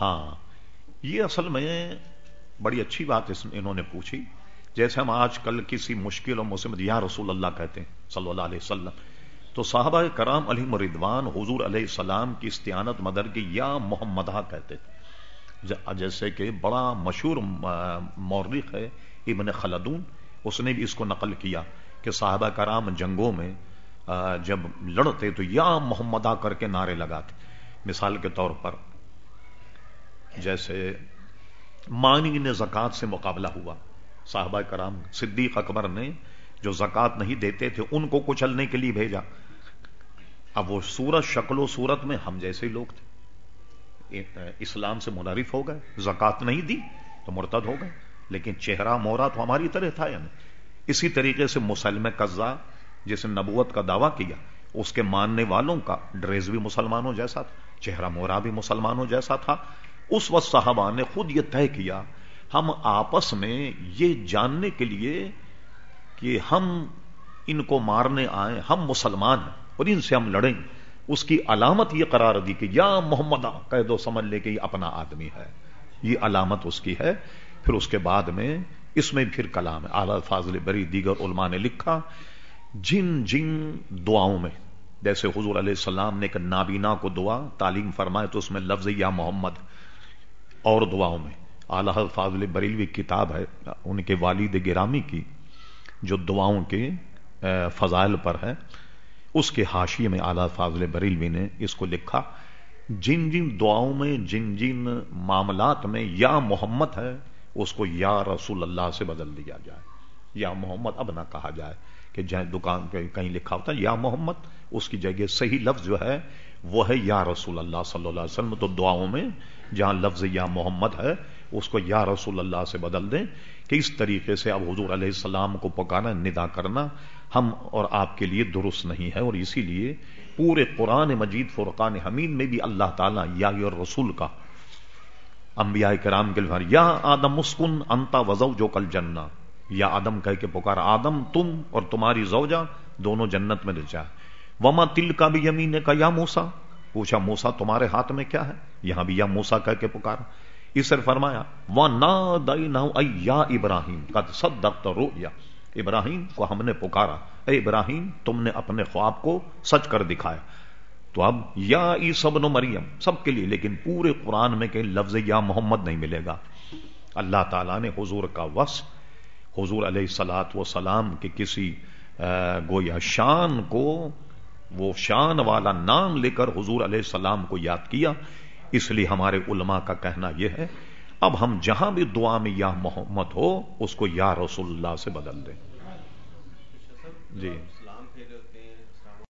ہاں یہ اصل میں بڑی اچھی بات اس انہوں نے پوچھی۔ جیسے ہم آج کل کسی مشکل اور مصیبت یا رسول اللہ کہتے ہیں، صلی اللہ علیہ وسلم، تو صحابہ کرام علی مردوان حضور علیہ السلام کی استعانت مدر کی یا محمدہ کہتے تھے۔ جیسے کہ بڑا مشہور مورخ ہے ابن خلدون، اس نے بھی اس کو نقل کیا کہ صحابہ کرام جنگوں میں جب لڑتے تو یا محمدہ کر کے نعرے لگاتے۔ مثال کے طور پر جیسے مانی نے زکات سے مقابلہ ہوا۔ صاحبہ کرام صدیق اکبر نے جو زکات نہیں دیتے تھے، ان کو کچلنے کے لیے بھیجا۔ اب وہ سورت شکل و صورت میں ہم جیسے لوگ تھے۔ اسلام سے منعرف ہو گئے زکات نہیں دی تو مرتد ہو گئے۔ لیکن چہرہ مورا تو ہماری طرح تھا یعنی اسی طریقے سے مسلم قزا جس نے نبوت کا دعویٰ کیا، اس کے ماننے والوں کا ڈریس بھی مسلمانوں جیسا تھا، چہرہ مورا بھی مسلمانوں جیسا تھا۔ اس وقت صحابہ نے خود یہ طے کیا، ہم آپس میں یہ جاننے کے لیے کہ ہم ان کو مارنے آئے، ہم مسلمان ہیں اور ان سے ہم لڑیں۔ اس کی علامت یہ قرار دی کہ یا محمد کہہ دو سمجھ لے کہ یہ اپنا آدمی ہے۔ یہ علامت اس کی ہے۔ پھر اس کے بعد میں اس میں پھر کلام ہے۔ اعلی فاضل بری دیگر علماء نے لکھا، جن جن دعاؤں میں، جیسے حضور علیہ السلام نے ایک نابینا کو دعا، تعلیم فرمائے تو اس میں لفظ یا محمد اور دعاؤں میں۔ اعلی فاضل بریلوی کتاب ہے، ان کے والد گرامی کی، جو دعاؤں کے فضائل پر ہے۔ اس کے حاشیے میں اعلی فاضل بریلوی نے اس کو لکھا، جن جن دعاؤں میں، جن جن معاملات میں یا محمد ہے، اس کو یا رسول اللہ سے بدل دیا جائے۔ یا محمد اب نہ کہا جائے کہ جہاں دکان پہ کہیں لکھا ہوتا ہے یا محمد، اس کی جگہ صحیح لفظ جو ہے وہ ہے، یا رسول اللہ صلی اللہ علیہ وسلم، تو دعاؤں میں جہاں لفظ یا محمد ہے، اس کو یا رسول اللہ سے بدل دیں کہ اس طریقے سے اب حضور علیہ السلام کو پکانا، ندا کرنا ہم اور آپ کے لیے درست نہیں ہے اور اسی لیے پورے قرآن مجید فرقان حمید میں بھی اللہ تعالیٰ یا رسول کا انبیاء کرام کے یا آدم مسکن انتا وزو جو کل جنہ یا آدم کہہ کے پکارا، آدم تم اور تمہاری زوجہ دونوں جنت میں رچا وما تل کا بھی یمین کا یا موسا پوچھا موسا تمہارے ہاتھ میں کیا ہے؟ یہاں بھی یا موسا کہہ کے پکارا۔ اس نے فرمایا وہ نہ ابراہیم کا سد رو یا ابراہیم کو ہم نے پکارا۔ اے ابراہیم، تم نے اپنے خواب کو سچ کر دکھایا۔ تو اب یا ای سب نو مریم، سب کے لیے، لیکن پورے قرآن میں کہ لفظ یا محمد نہیں ملے گا۔ اللہ تعالیٰ نے حضور کا وس، حضور علیہ سلاط و سلام کے کسی گویا شان کو وہ شان والا نام لے کر حضور علیہ السلام کو یاد کیا۔ اس لیے ہمارے علماء کا کہنا یہ ہے، اب ہم جہاں بھی دعا میں یا محمد ہو، اس کو یا رسول اللہ سے بدل دیں۔ جی۔